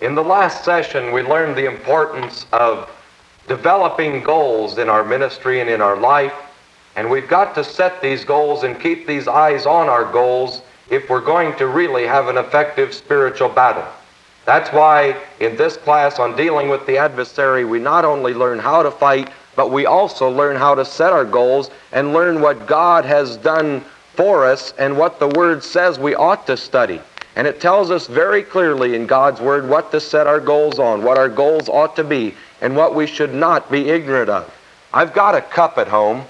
In the last session, we learned the importance of developing goals in our ministry and in our life. And we've got to set these goals and keep these eyes on our goals if we're going to really have an effective spiritual battle. That's why in this class on dealing with the adversary, we not only learn how to fight, but we also learn how to set our goals and learn what God has done for us and what the Word says we ought to study. And it tells us very clearly in God's Word what to set our goals on, what our goals ought to be, and what we should not be ignorant of. I've got a cup at home.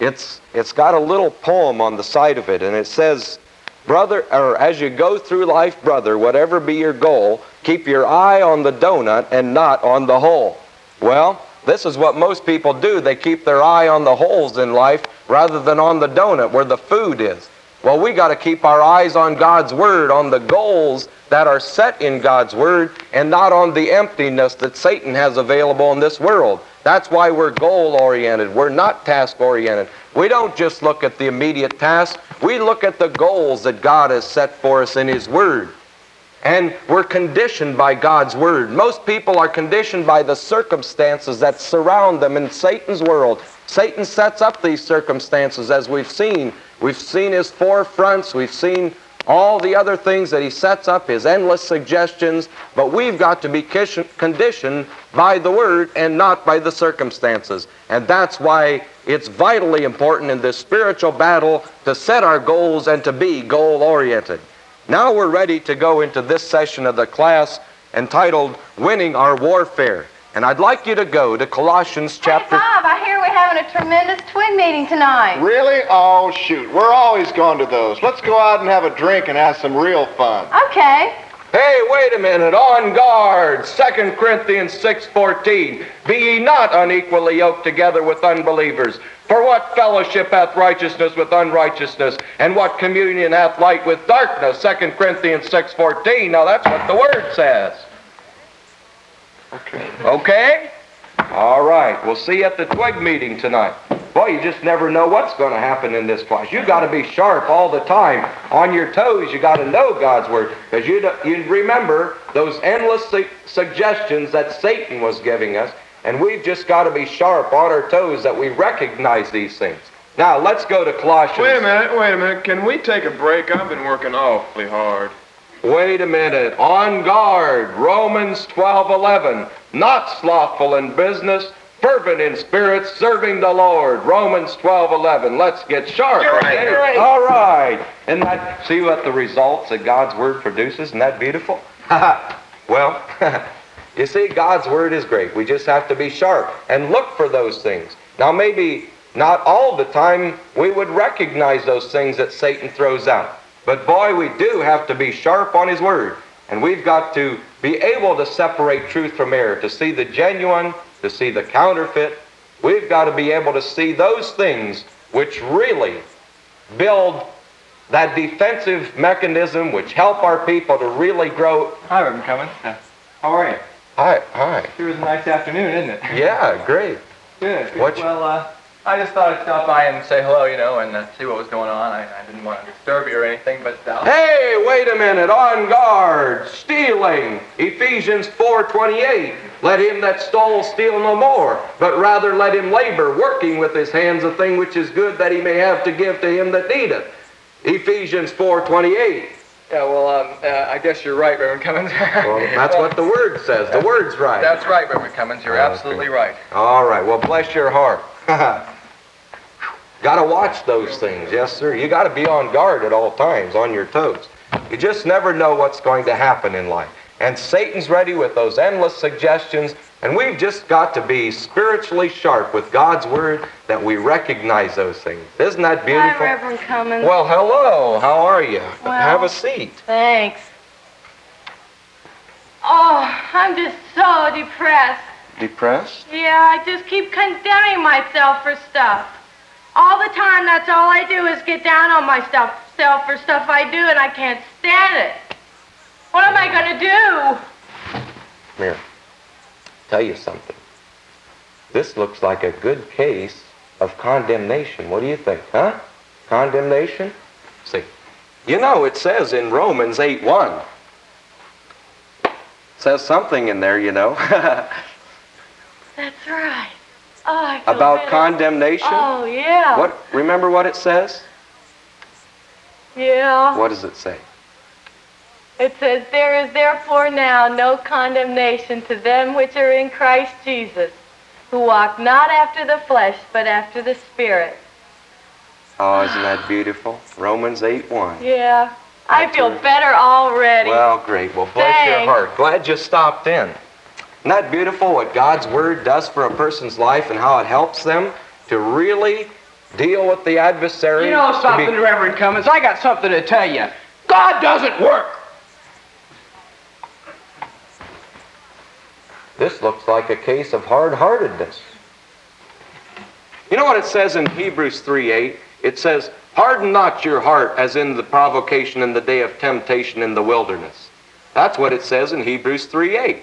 It's, it's got a little poem on the side of it, and it says, Brother, or as you go through life, brother, whatever be your goal, keep your eye on the donut and not on the hole. Well, this is what most people do. They keep their eye on the holes in life rather than on the donut where the food is. Well, we got to keep our eyes on God's Word, on the goals that are set in God's Word, and not on the emptiness that Satan has available in this world. That's why we're goal oriented. We're not task oriented. We don't just look at the immediate task, we look at the goals that God has set for us in His Word. And we're conditioned by God's Word. Most people are conditioned by the circumstances that surround them in Satan's world. Satan sets up these circumstances, as we've seen We've seen his four fronts, We've seen all the other things that he sets up, his endless suggestions, but we've got to be conditioned by the Word and not by the circumstances. And that's why it's vitally important in this spiritual battle to set our goals and to be goal oriented. Now we're ready to go into this session of the class entitled Winning Our Warfare. And I'd like you to go to Colossians chapter. Hey, Bob, I hear we're having a tremendous twig meeting tonight. Really? Oh, shoot. We're always going to those. Let's go out and have a drink and have some real fun. Okay. Hey, wait a minute. On guard. 2 Corinthians 6.14. Be ye not unequally yoked together with unbelievers. For what fellowship hath righteousness with unrighteousness? And what communion hath light with darkness? 2 Corinthians 6.14. Now that's what the Word says. Okay. Okay? All right. We'll see you at the twig meeting tonight. Boy, you just never know what's going to happen in this class. You got to be sharp all the time, on your toes. You got to know God's word because you you remember those endless su- suggestions that Satan was giving us, and we've just got to be sharp on our toes that we recognize these things. Now let's go to Colossians. Wait a minute. Wait a minute. Can we take a break? I've been working awfully hard. Wait a minute. On guard. Romans 12:11. Not slothful in business, fervent in spirit, serving the Lord. Romans 12:11. Let's get sharp. You're right, you're right. All right. And that see what the results that God's word produces? Isn't that beautiful? well, you see, God's word is great. We just have to be sharp and look for those things. Now, maybe not all the time we would recognize those things that Satan throws out. But boy, we do have to be sharp on His Word. And we've got to be able to separate truth from error, to see the genuine, to see the counterfeit. We've got to be able to see those things which really build that defensive mechanism which help our people to really grow. Hi, Reverend Cummins. How are you? Hi, hi. It was a nice afternoon, isn't it? Yeah, great. Good. good. What Well, uh, I just thought I'd stop by and say hello, you know, and uh, see what was going on. I, I didn't want to disturb you or anything, but uh, Hey, wait a minute. On guard. Stealing. Ephesians 4:28. Let him that stole steal no more, but rather let him labor, working with his hands a thing which is good that he may have to give to him that needeth. Ephesians 4:28. yeah, well, um, uh, I guess you're right, Reverend Cummins. Well, that's what the word says. The word's right. That's right, Reverend Cummins. You're absolutely right. All right. Well, bless your heart. got to watch those things. Yes, sir. You got to be on guard at all times, on your toes. You just never know what's going to happen in life. And Satan's ready with those endless suggestions, and we've just got to be spiritually sharp with God's word that we recognize those things. Isn't that Hi, beautiful? Reverend Cummins. Well, hello. How are you? Well- Have a seat. Thanks. Oh, I'm just so depressed. Depressed? Yeah, I just keep condemning myself for stuff. All the time, that's all I do is get down on myself self for stuff I do, and I can't stand it. What am I going to do? Come here. Tell you something. This looks like a good case of condemnation. What do you think, huh? Condemnation? See, you know, it says in Romans 8 1, Says something in there, you know, That's right. Oh, about better. condemnation. Oh, yeah. What? Remember what it says? Yeah. What does it say? It says, There is therefore now no condemnation to them which are in Christ Jesus, who walk not after the flesh, but after the Spirit. Oh, isn't that beautiful? Romans 8 1. Yeah. I feel better already. Well, great. Well, bless your heart. Glad you stopped in. Isn't that beautiful what God's Word does for a person's life and how it helps them to really deal with the adversary? You know to be- something, Reverend Cummins? I got something to tell you. God doesn't work. This looks like a case of hard-heartedness. You know what it says in Hebrews 3 8? It says, "Harden not your heart as in the provocation in the day of temptation in the wilderness." That's what it says in Hebrews 3:8.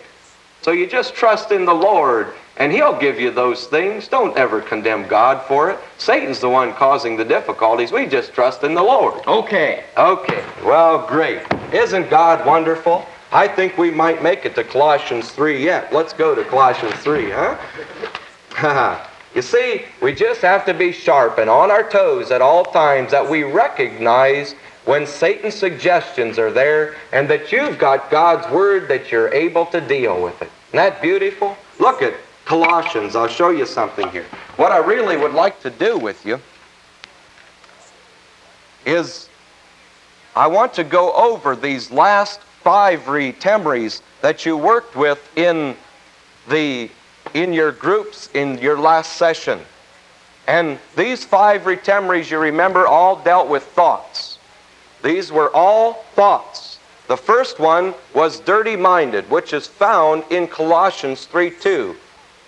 So you just trust in the Lord and he'll give you those things. Don't ever condemn God for it. Satan's the one causing the difficulties. We just trust in the Lord. Okay. Okay, well, great. Isn't God wonderful? I think we might make it to Colossians 3 yet. Let's go to Colossians 3, huh? you see, we just have to be sharp and on our toes at all times that we recognize when Satan's suggestions are there and that you've got God's Word that you're able to deal with it. Isn't that beautiful? Look at Colossians. I'll show you something here. What I really would like to do with you is I want to go over these last five retemries that you worked with in the in your groups in your last session. And these five retemries, you remember, all dealt with thoughts. These were all thoughts. The first one was dirty minded, which is found in Colossians 3 2.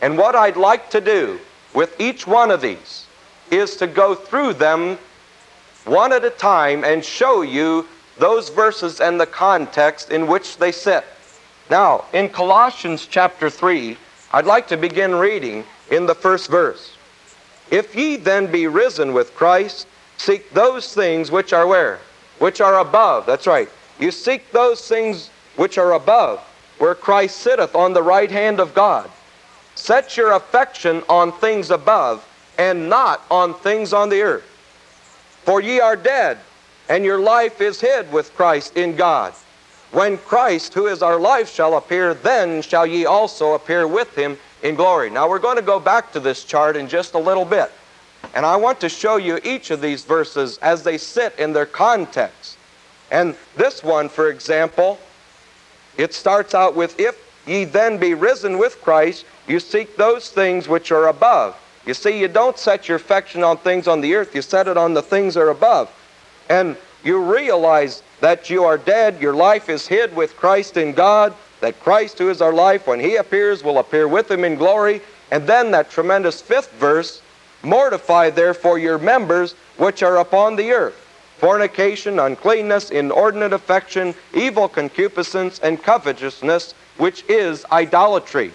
And what I'd like to do with each one of these is to go through them one at a time and show you those verses and the context in which they sit. Now, in Colossians chapter 3, I'd like to begin reading in the first verse. If ye then be risen with Christ, seek those things which are where? Which are above. That's right. You seek those things which are above, where Christ sitteth on the right hand of God. Set your affection on things above and not on things on the earth. For ye are dead, and your life is hid with Christ in God. When Christ, who is our life, shall appear, then shall ye also appear with him in glory. Now we're going to go back to this chart in just a little bit. And I want to show you each of these verses as they sit in their context. And this one, for example, it starts out with, If ye then be risen with Christ, you seek those things which are above. You see, you don't set your affection on things on the earth, you set it on the things that are above. And you realize that you are dead, your life is hid with Christ in God, that Christ, who is our life, when he appears, will appear with him in glory. And then that tremendous fifth verse Mortify therefore your members which are upon the earth fornication, uncleanness, inordinate affection, evil concupiscence, and covetousness, which is idolatry.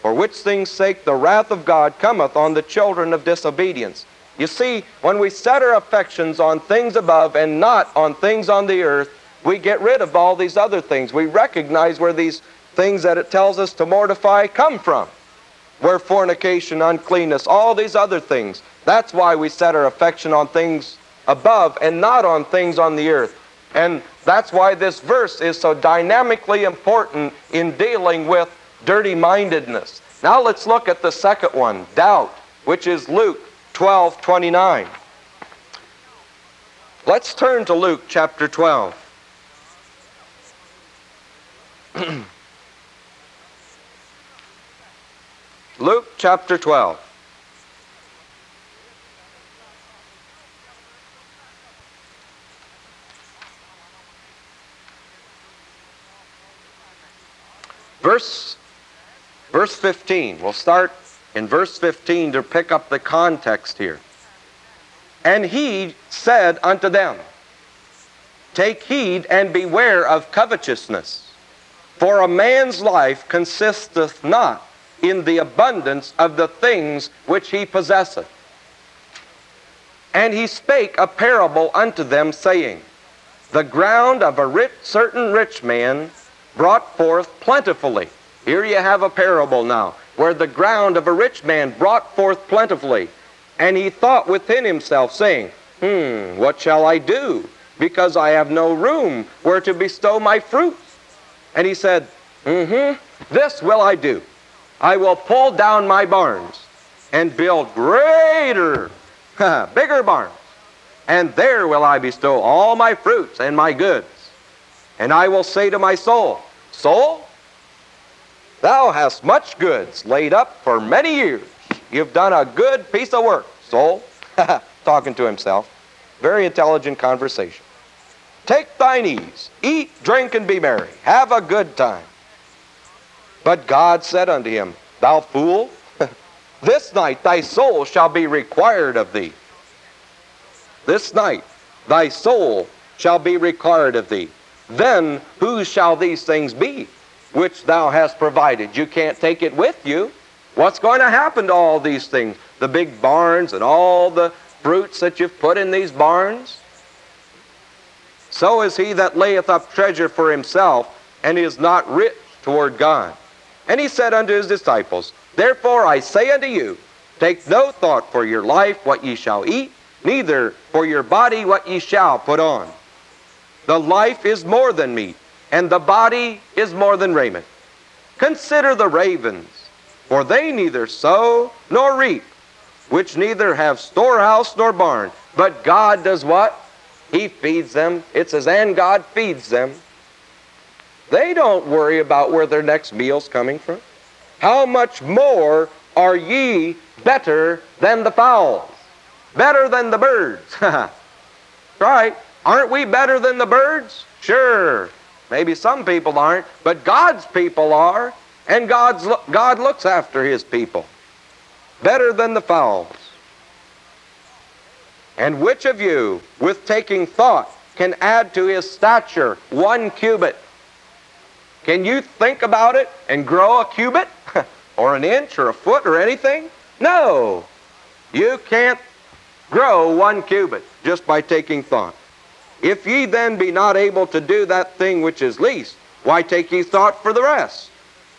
For which things sake the wrath of God cometh on the children of disobedience. You see, when we set our affections on things above and not on things on the earth, we get rid of all these other things. We recognize where these things that it tells us to mortify come from. Where fornication, uncleanness, all these other things. That's why we set our affection on things above and not on things on the earth. And that's why this verse is so dynamically important in dealing with dirty mindedness. Now let's look at the second one, doubt, which is Luke 12 29. Let's turn to Luke chapter 12. Luke chapter 12. Verse, verse 15. We'll start in verse 15 to pick up the context here. And he said unto them, Take heed and beware of covetousness, for a man's life consisteth not in the abundance of the things which he possesseth. And he spake a parable unto them, saying, The ground of a rich, certain rich man brought forth plentifully. Here you have a parable now, where the ground of a rich man brought forth plentifully. And he thought within himself, saying, Hmm, what shall I do? Because I have no room where to bestow my fruits. And he said, Mm-hmm, this will I do. I will pull down my barns and build greater, bigger barns. And there will I bestow all my fruits and my goods. And I will say to my soul, Soul, thou hast much goods laid up for many years. You've done a good piece of work, soul. Talking to himself. Very intelligent conversation. Take thine ease, eat, drink, and be merry. Have a good time. But God said unto him, Thou fool, this night thy soul shall be required of thee. This night thy soul shall be required of thee. Then whose shall these things be which thou hast provided? You can't take it with you. What's going to happen to all these things? The big barns and all the fruits that you've put in these barns? So is he that layeth up treasure for himself and is not rich toward God. And he said unto his disciples, Therefore I say unto you, take no thought for your life what ye shall eat, neither for your body what ye shall put on. The life is more than meat, and the body is more than raiment. Consider the ravens, for they neither sow nor reap, which neither have storehouse nor barn, but God does what? He feeds them. It says, and God feeds them. They don't worry about where their next meal's coming from. How much more are ye better than the fowls? Better than the birds. right. Aren't we better than the birds? Sure. Maybe some people aren't, but God's people are, and God's, God looks after his people. Better than the fowls. And which of you, with taking thought, can add to his stature one cubit? Can you think about it and grow a cubit? or an inch or a foot or anything? No. You can't grow one cubit just by taking thought. If ye then be not able to do that thing which is least, why take ye thought for the rest?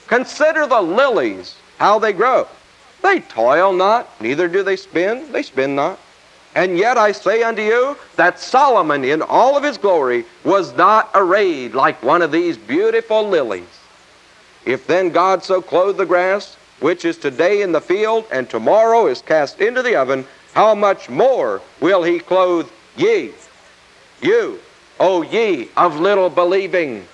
Consider the lilies, how they grow. They toil not, neither do they spin, they spin not. And yet I say unto you that Solomon in all of his glory was not arrayed like one of these beautiful lilies. If then God so clothe the grass, which is today in the field and tomorrow is cast into the oven, how much more will he clothe ye? You, O ye of little believing.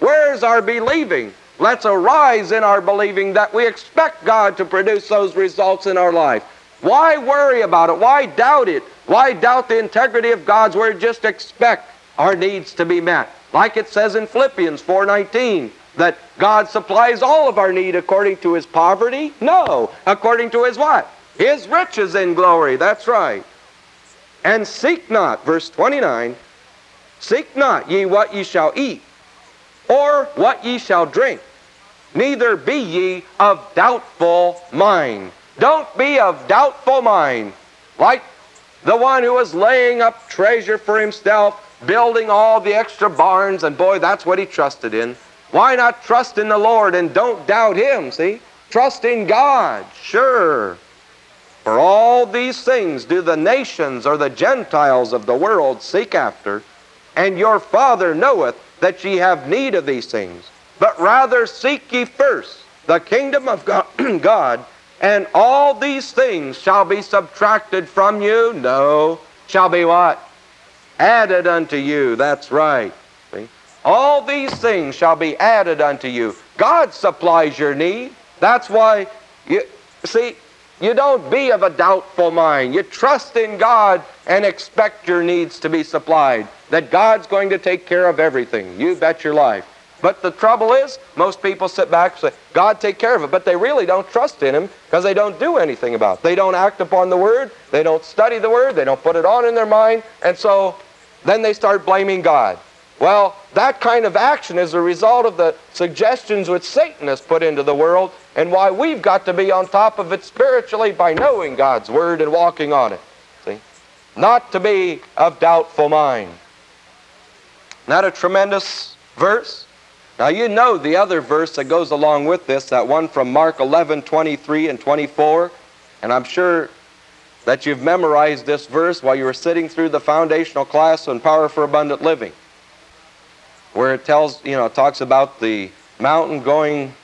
Where's our believing? Let's arise in our believing that we expect God to produce those results in our life. Why worry about it? Why doubt it? Why doubt the integrity of God's word? Just expect our needs to be met. Like it says in Philippians 4:19 that God supplies all of our need according to his poverty? No, according to his what? His riches in glory. That's right. And seek not, verse 29, seek not ye what ye shall eat, or what ye shall drink, neither be ye of doubtful mind. Don't be of doubtful mind, like the one who was laying up treasure for himself, building all the extra barns, and boy, that's what he trusted in. Why not trust in the Lord and don't doubt him, see? Trust in God, sure. For all these things do the nations or the Gentiles of the world seek after, and your Father knoweth that ye have need of these things. But rather seek ye first the kingdom of God and all these things shall be subtracted from you? No. Shall be what? Added unto you. That's right. See? All these things shall be added unto you. God supplies your need. That's why you see you don't be of a doubtful mind. You trust in God and expect your needs to be supplied. That God's going to take care of everything. You bet your life. But the trouble is, most people sit back and say, God take care of it. But they really don't trust in Him because they don't do anything about it. They don't act upon the Word. They don't study the Word. They don't put it on in their mind. And so then they start blaming God. Well, that kind of action is a result of the suggestions which Satan has put into the world and why we've got to be on top of it spiritually by knowing God's Word and walking on it. See? Not to be of doubtful mind. Not a tremendous verse? Now you know the other verse that goes along with this, that one from Mark 11, 23 and 24. And I'm sure that you've memorized this verse while you were sitting through the foundational class on Power for Abundant Living, where it tells, you know, talks about the mountain going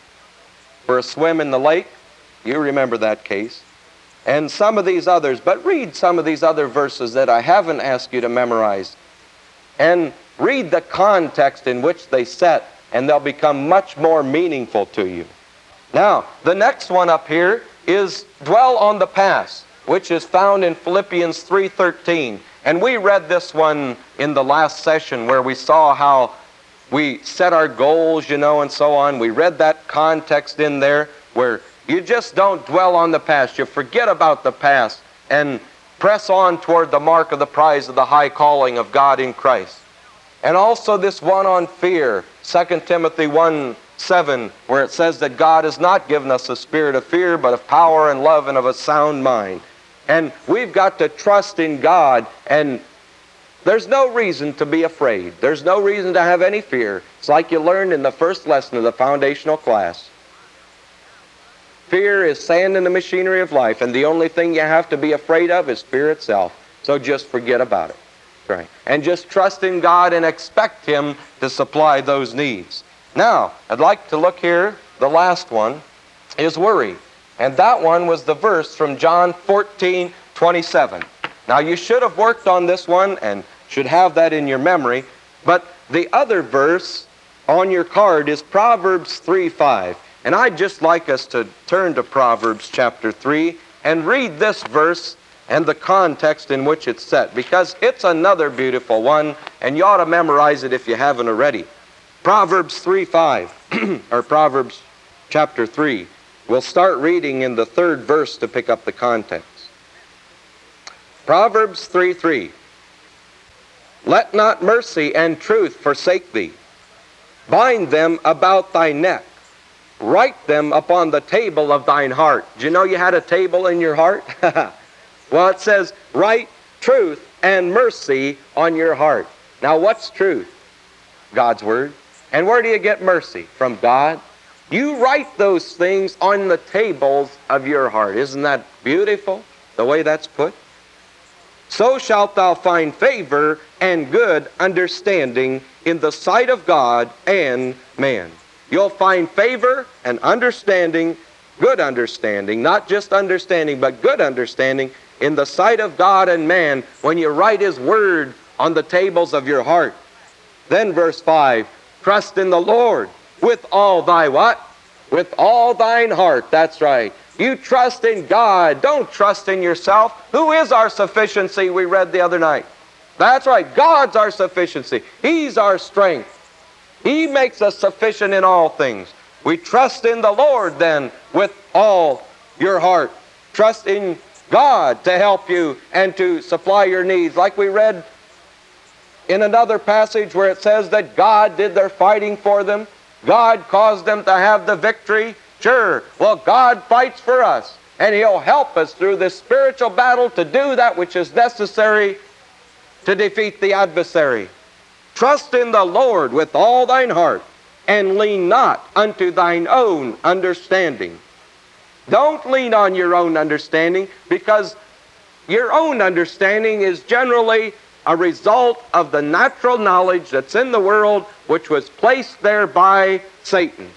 for a swim in the lake. You remember that case. And some of these others, but read some of these other verses that I haven't asked you to memorize. And read the context in which they set, and they'll become much more meaningful to you. Now, the next one up here is dwell on the past which is found in Philippians 3:13. And we read this one in the last session where we saw how we set our goals, you know, and so on. We read that context in there where you just don't dwell on the past. You forget about the past and press on toward the mark of the prize of the high calling of God in Christ. And also this one on fear, 2 Timothy 1 7, where it says that God has not given us a spirit of fear, but of power and love and of a sound mind. And we've got to trust in God. And there's no reason to be afraid. There's no reason to have any fear. It's like you learned in the first lesson of the foundational class. Fear is sand in the machinery of life, and the only thing you have to be afraid of is fear itself. So just forget about it. Right. And just trust in God and expect Him to supply those needs. Now, I'd like to look here. The last one is worry. And that one was the verse from John 14, 27. Now, you should have worked on this one and should have that in your memory. But the other verse on your card is Proverbs 3, 5. And I'd just like us to turn to Proverbs chapter 3 and read this verse and the context in which it's set because it's another beautiful one and you ought to memorize it if you haven't already. Proverbs 3 5, or Proverbs chapter 3. We'll start reading in the third verse to pick up the context. Proverbs 3 3. Let not mercy and truth forsake thee. Bind them about thy neck. Write them upon the table of thine heart. Do you know you had a table in your heart? well, it says, write truth and mercy on your heart. Now, what's truth? God's Word. And where do you get mercy? From God. You write those things on the tables of your heart. Isn't that beautiful, the way that's put? So shalt thou find favor and good understanding in the sight of God and man. You'll find favor and understanding, good understanding, not just understanding, but good understanding in the sight of God and man when you write His Word on the tables of your heart. Then verse 5, trust in the Lord with all thy what? With all thine heart. That's right. You trust in God. Don't trust in yourself. Who is our sufficiency? We read the other night. That's right. God's our sufficiency. He's our strength. He makes us sufficient in all things. We trust in the Lord then with all your heart. Trust in God to help you and to supply your needs. Like we read in another passage where it says that God did their fighting for them God caused them to have the victory. Sure. Well, God fights for us, and He'll help us through this spiritual battle to do that which is necessary to defeat the adversary. Trust in the Lord with all thine heart, and lean not unto thine own understanding. Don't lean on your own understanding because your own understanding is generally a result of the natural knowledge that's in the world which was placed there by Satan.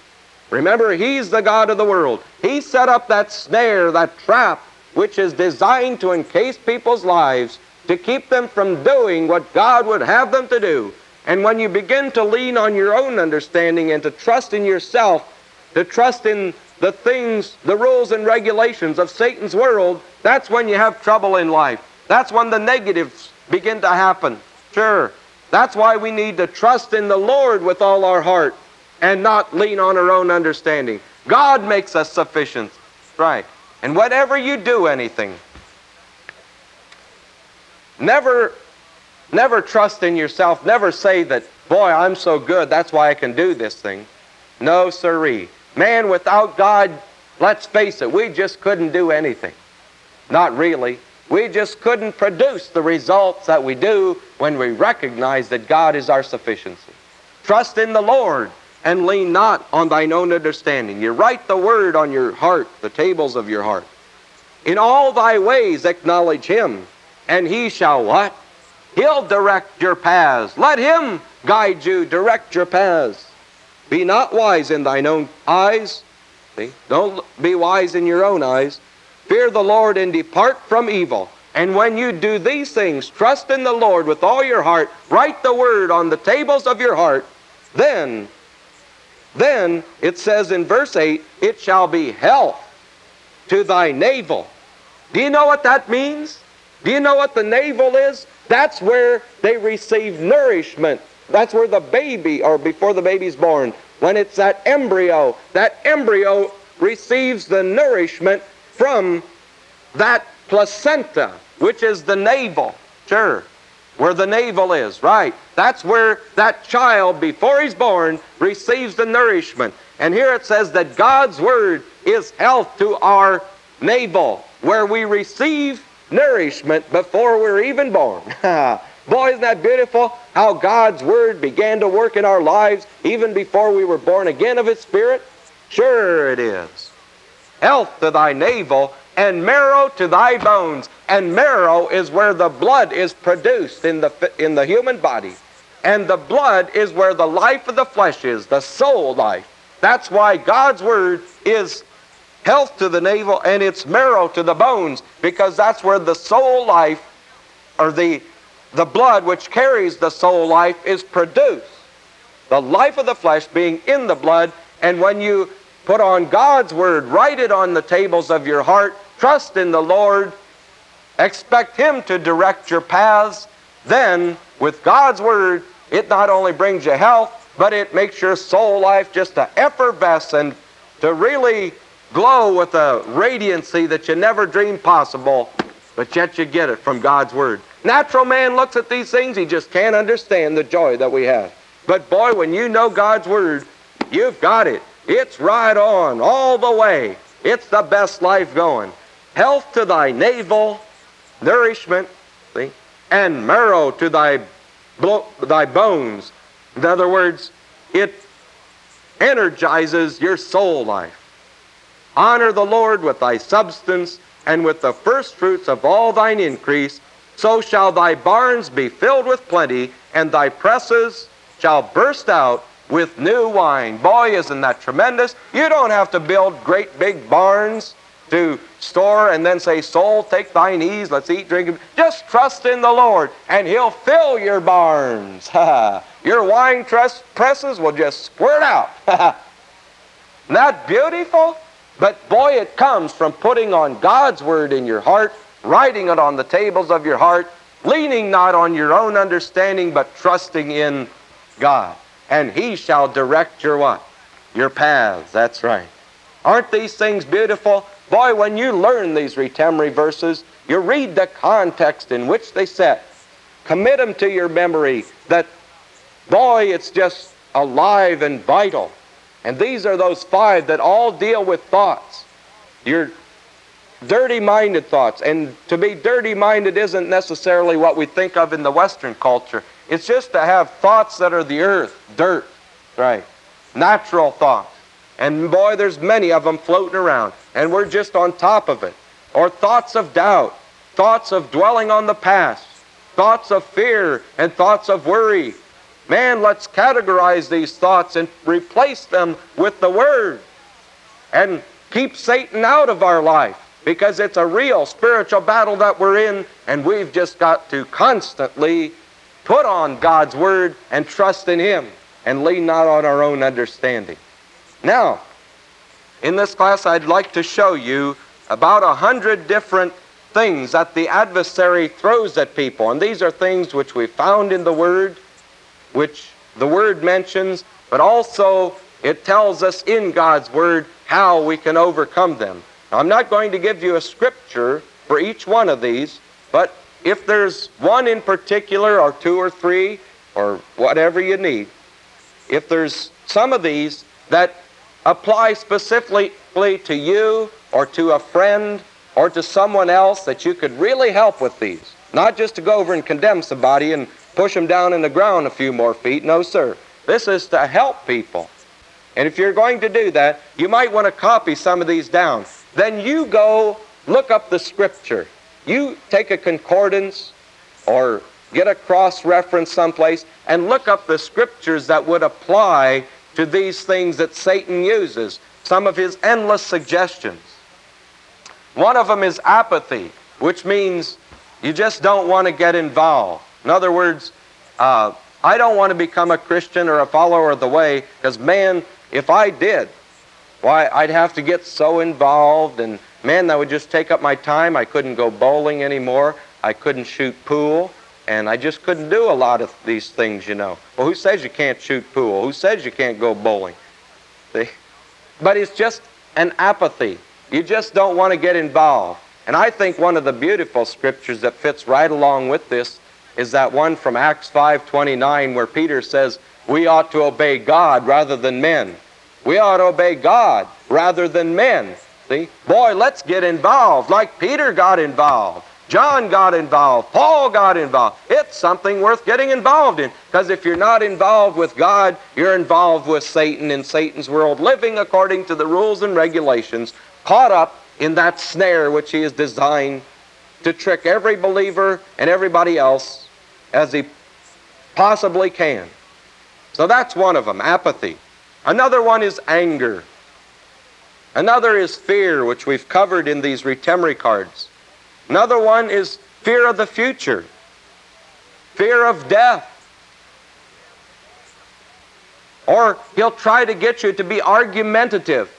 Remember, he's the God of the world. He set up that snare, that trap, which is designed to encase people's lives to keep them from doing what God would have them to do. And when you begin to lean on your own understanding and to trust in yourself, to trust in the things, the rules and regulations of Satan's world, that's when you have trouble in life. That's when the negatives begin to happen. Sure. That's why we need to trust in the Lord with all our heart and not lean on our own understanding. God makes us sufficient. Right. And whatever you do anything, never never trust in yourself. Never say that, boy, I'm so good, that's why I can do this thing. No, siree. Man, without God, let's face it, we just couldn't do anything. Not really. We just couldn't produce the results that we do when we recognize that God is our sufficiency. Trust in the Lord and lean not on thine own understanding. You write the word on your heart, the tables of your heart. In all thy ways acknowledge him, and he shall what? He'll direct your paths. Let him guide you, direct your paths. Be not wise in thine own eyes. See? Don't be wise in your own eyes. Fear the Lord and depart from evil. And when you do these things, trust in the Lord with all your heart, write the word on the tables of your heart, then, then it says in verse 8, it shall be health to thy navel. Do you know what that means? Do you know what the navel is? That's where they receive nourishment. That's where the baby, or before the baby's born, when it's that embryo, that embryo receives the nourishment from that placenta, which is the navel. Sure. Where the navel is, right. That's where that child, before he's born, receives the nourishment. And here it says that God's Word is health to our navel, where we receive nourishment before we're even born. Boy, isn't that beautiful? How God's Word began to work in our lives even before we were born again of His Spirit? Sure it is. Health to thy navel and marrow to thy bones. And marrow is where the blood is produced in the, in the human body. And the blood is where the life of the flesh is, the soul life. That's why God's Word is health to the navel and it's marrow to the bones because that's where the soul life or the the blood which carries the soul life is produced the life of the flesh being in the blood and when you put on God's word write it on the tables of your heart trust in the Lord expect him to direct your paths then with God's word it not only brings you health but it makes your soul life just to effervesce and to really glow with a radiancy that you never dreamed possible, but yet you get it from God's Word. Natural man looks at these things, he just can't understand the joy that we have. But boy, when you know God's Word, you've got it. It's right on, all the way. It's the best life going. Health to thy navel, nourishment, see, and marrow to thy, thy bones. In other words, it energizes your soul life. Honor the Lord with thy substance and with the firstfruits of all thine increase. So shall thy barns be filled with plenty, and thy presses shall burst out with new wine. Boy, isn't that tremendous? You don't have to build great big barns to store and then say, Soul, take thine ease, let's eat, drink. Just trust in the Lord, and He'll fill your barns. your wine presses will just squirt out. That beautiful? But boy, it comes from putting on God's Word in your heart, writing it on the tables of your heart, leaning not on your own understanding, but trusting in God. And He shall direct your what? Your paths. That's right. Aren't these things beautiful? Boy, when you learn these retemry verses, you read the context in which they set. Commit them to your memory that, boy, it's just alive and vital. And these are those five that all deal with thoughts. Your dirty minded thoughts. And to be dirty minded isn't necessarily what we think of in the Western culture. It's just to have thoughts that are the earth, dirt, right? Natural thoughts. And boy, there's many of them floating around. And we're just on top of it. Or thoughts of doubt, thoughts of dwelling on the past, thoughts of fear, and thoughts of worry, Man, let's categorize these thoughts and replace them with the Word. And keep Satan out of our life because it's a real spiritual battle that we're in, and we've just got to constantly put on God's Word and trust in Him and lean not on our own understanding. Now, in this class, I'd like to show you about a hundred different things that the adversary throws at people. And these are things which we found in the Word which the Word mentions, but also it tells us in God's Word how we can overcome them. I'm not going to give you a scripture for each one of these, but if there's one in particular, or two or three, or whatever you need, if there's some of these that apply specifically to you or to a friend or to someone else that you could really help with these, not just to go over and condemn somebody and push them down in the ground a few more feet. No, sir. This is to help people. And if you're going to do that, you might want to copy some of these down. Then you go look up the scripture. You take a concordance or get a cross reference someplace and look up the scriptures that would apply to these things that Satan uses, some of his endless suggestions. One of them is apathy, which means you just don't want to get involved. In other words, uh, I don't want to become a Christian or a follower of the way because, man, if I did, why, I'd have to get so involved and, man, that would just take up my time. I couldn't go bowling anymore. I couldn't shoot pool. And I just couldn't do a lot of these things, you know. Well, who says you can't shoot pool? Who says you can't go bowling? See? But it's just an apathy. You just don't want to get involved. And I think one of the beautiful scriptures that fits right along with this is that one from Acts 5:29 where Peter says, "We ought to obey God rather than men." We ought to obey God rather than men. See? Boy, let's get involved like Peter got involved. John got involved. Paul got involved. It's something worth getting involved in. Because if you're not involved with God, you're involved with Satan in Satan's world, living according to the rules and regulations, caught up in that snare which he has designed to trick every believer and everybody else as he possibly can. So that's one of them, apathy. Another one is anger. Another is fear, which we've covered in these retemery cards. Another one is fear of the future, fear of death. Or he'll try to get you to be argumentative,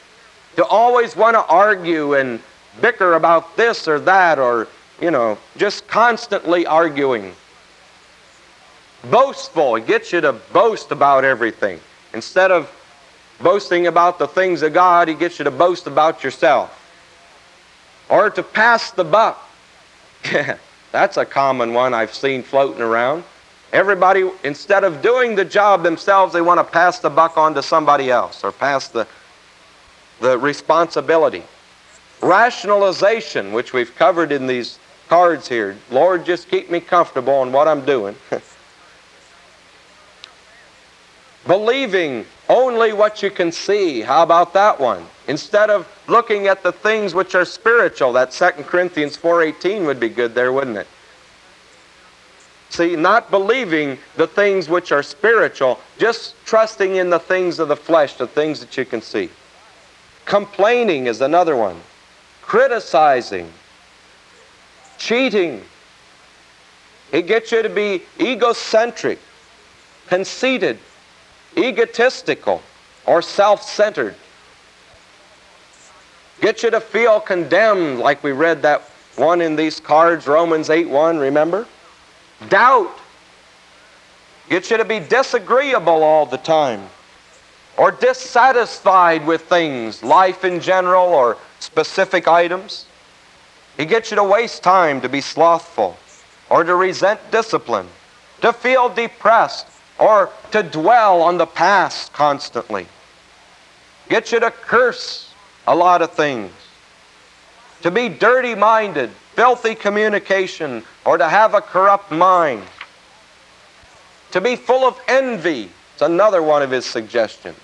to always want to argue and bicker about this or that, or, you know, just constantly arguing. Boastful, it gets you to boast about everything. Instead of boasting about the things of God, he gets you to boast about yourself. Or to pass the buck. That's a common one I've seen floating around. Everybody, instead of doing the job themselves, they want to pass the buck on to somebody else or pass the, the responsibility. Rationalization, which we've covered in these cards here. Lord, just keep me comfortable in what I'm doing. Believing only what you can see. How about that one? Instead of looking at the things which are spiritual, that 2 Corinthians 4.18 would be good there, wouldn't it? See, not believing the things which are spiritual, just trusting in the things of the flesh, the things that you can see. Complaining is another one. Criticizing. Cheating. It gets you to be egocentric, conceited, egotistical, or self-centered. Get you to feel condemned like we read that one in these cards, Romans 8 1, remember? Doubt. Get you to be disagreeable all the time. Or dissatisfied with things, life in general or specific items. He gets you to waste time to be slothful or to resent discipline, to feel depressed or to dwell on the past constantly. Get you to curse a lot of things, to be dirty minded, filthy communication, or to have a corrupt mind, to be full of envy. It's another one of his suggestions.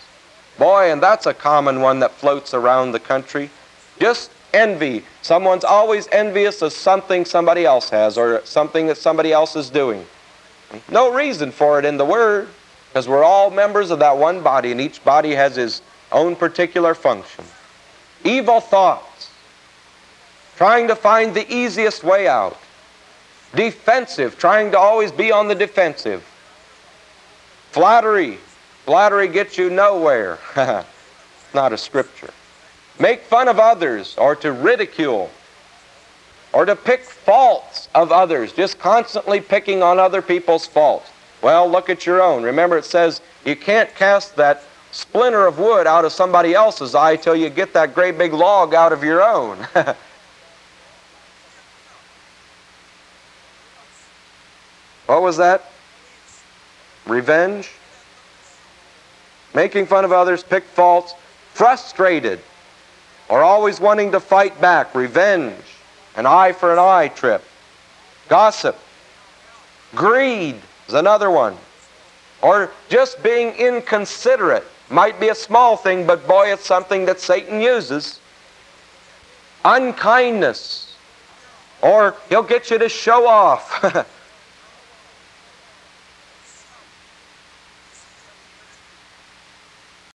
Boy, and that's a common one that floats around the country. Just envy. Someone's always envious of something somebody else has or something that somebody else is doing. No reason for it in the Word, because we're all members of that one body, and each body has its own particular function. Evil thoughts, trying to find the easiest way out. Defensive, trying to always be on the defensive. Flattery, flattery gets you nowhere. Not a scripture. Make fun of others or to ridicule or to pick faults of others, just constantly picking on other people's faults. Well, look at your own. Remember, it says you can't cast that splinter of wood out of somebody else's eye till you get that great big log out of your own. what was that? Revenge? Making fun of others, pick faults, frustrated, or always wanting to fight back, revenge an eye for an eye trip. Gossip. Greed is another one. Or just being inconsiderate, Might be a small thing, but boy, it's something that Satan uses. Unkindness. Or he'll get you to show off.